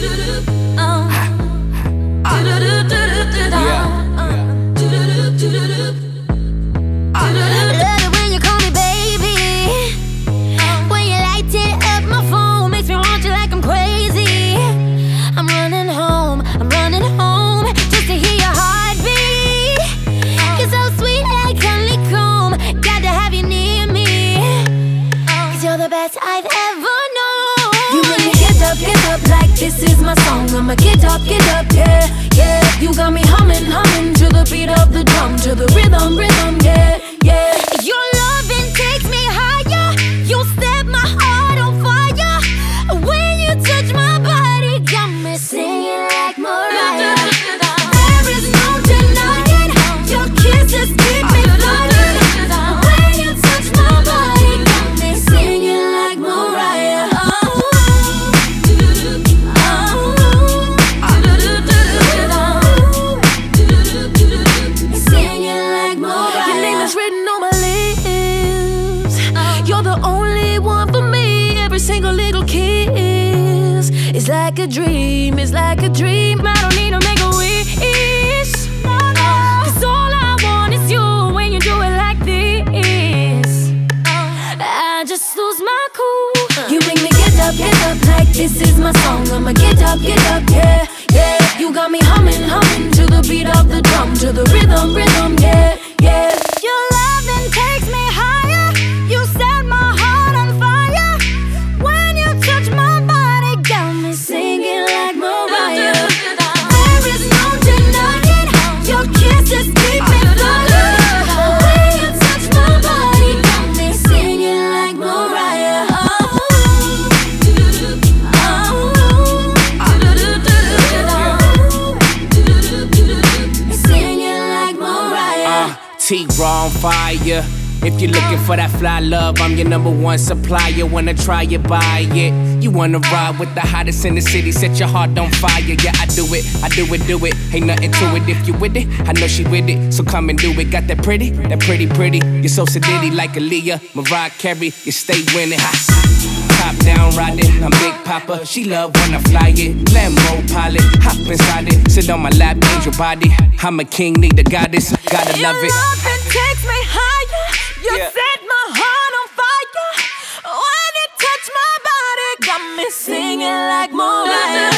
Love this is my song. I'ma get up, get up, yeah, yeah. You got me humming, humming to the beat of the drum, to the rhythm, rhythm, yeah. Like a dream. It's like a dream. I don't need to make a wish. Cause all I want is you when you do it like this. I just lose my cool. You make me get up, get up like this is my song. I'ma get up, get up, yeah, yeah. You got me humming, humming to the beat of the drum, to the rhythm, rhythm, yeah, T raw on fire. If you're looking for that fly love, I'm your number one supplier. Wanna try it, buy it. You wanna ride with the hottest in the city, set your heart on fire. Yeah, I do it, I do it, do it. Ain't nothing to it if you with it. I know she with it, so come and do it. Got that pretty, that pretty, pretty. You're so sedity like Aaliyah, Mariah Carey. You stay winning. Top down riding, I'm Big Papa. She love when I fly it. Lambo pilot, hop inside it. Sit on my lap, angel body. I'm a king, need a goddess. Gotta love it. Takes me higher. You Yeah. set my heart on fire. When it touch my body, got me singing like Mariah.